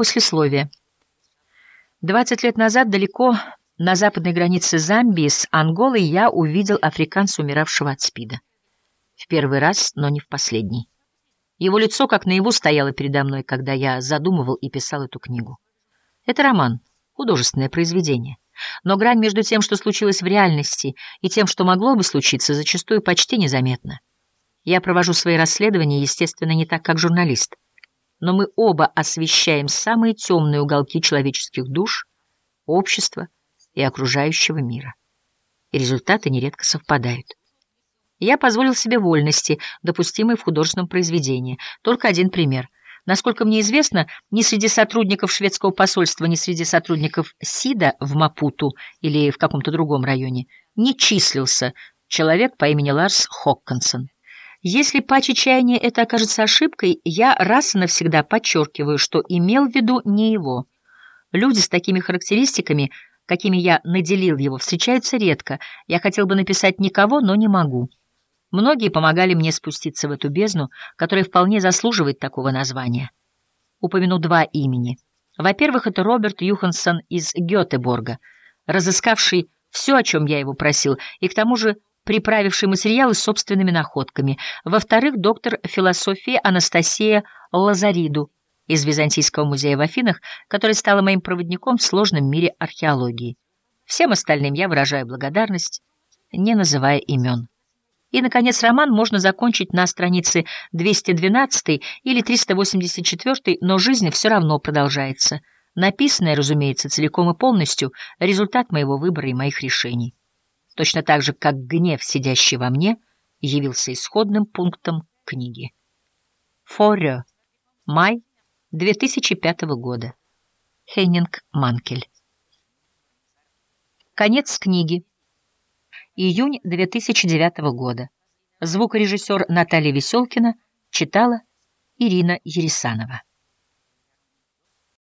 Послесловие. Двадцать лет назад далеко на западной границе Замбии с Анголой я увидел африканца, умиравшего от СПИДа. В первый раз, но не в последний. Его лицо как наяву стояло передо мной, когда я задумывал и писал эту книгу. Это роман, художественное произведение. Но грань между тем, что случилось в реальности, и тем, что могло бы случиться, зачастую почти незаметна. Я провожу свои расследования, естественно, не так, как журналист. Но мы оба освещаем самые темные уголки человеческих душ, общества и окружающего мира. И результаты нередко совпадают. Я позволил себе вольности, допустимые в художественном произведении. Только один пример. Насколько мне известно, ни среди сотрудников шведского посольства, ни среди сотрудников СИДа в Мапуту или в каком-то другом районе не числился человек по имени Ларс Хоккансон. Если по чаяния это окажется ошибкой, я раз и навсегда подчеркиваю, что имел в виду не его. Люди с такими характеристиками, какими я наделил его, встречаются редко. Я хотел бы написать никого, но не могу. Многие помогали мне спуститься в эту бездну, которая вполне заслуживает такого названия. Упомяну два имени. Во-первых, это Роберт Юхансон из Гетеборга, разыскавший все, о чем я его просил, и к тому же приправивший материалы собственными находками. Во-вторых, доктор философии Анастасия Лазариду из Византийского музея в Афинах, которая стала моим проводником в сложном мире археологии. Всем остальным я выражаю благодарность, не называя имен. И, наконец, роман можно закончить на странице 212 или 384, но жизнь все равно продолжается. Написанное, разумеется, целиком и полностью результат моего выбора и моих решений точно так же, как гнев, сидящий во мне, явился исходным пунктом книги. Форё. Май 2005 года. Хейнинг Манкель. Конец книги. Июнь 2009 года. Звукорежиссер Наталья Веселкина читала Ирина Ересанова.